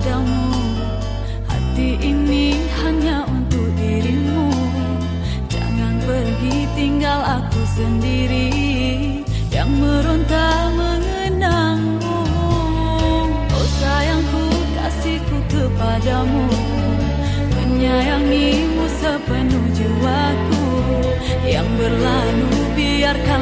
kepadamu Hati ini hanya untuk dirimu. Jangan pergi tinggal aku sendiri Yang meronta mengenangmu. Oh sayangku kasihku kepadamu. Menyayangimu sepenuh jiwaku. Yang berlalu biarkanlah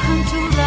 kepadamu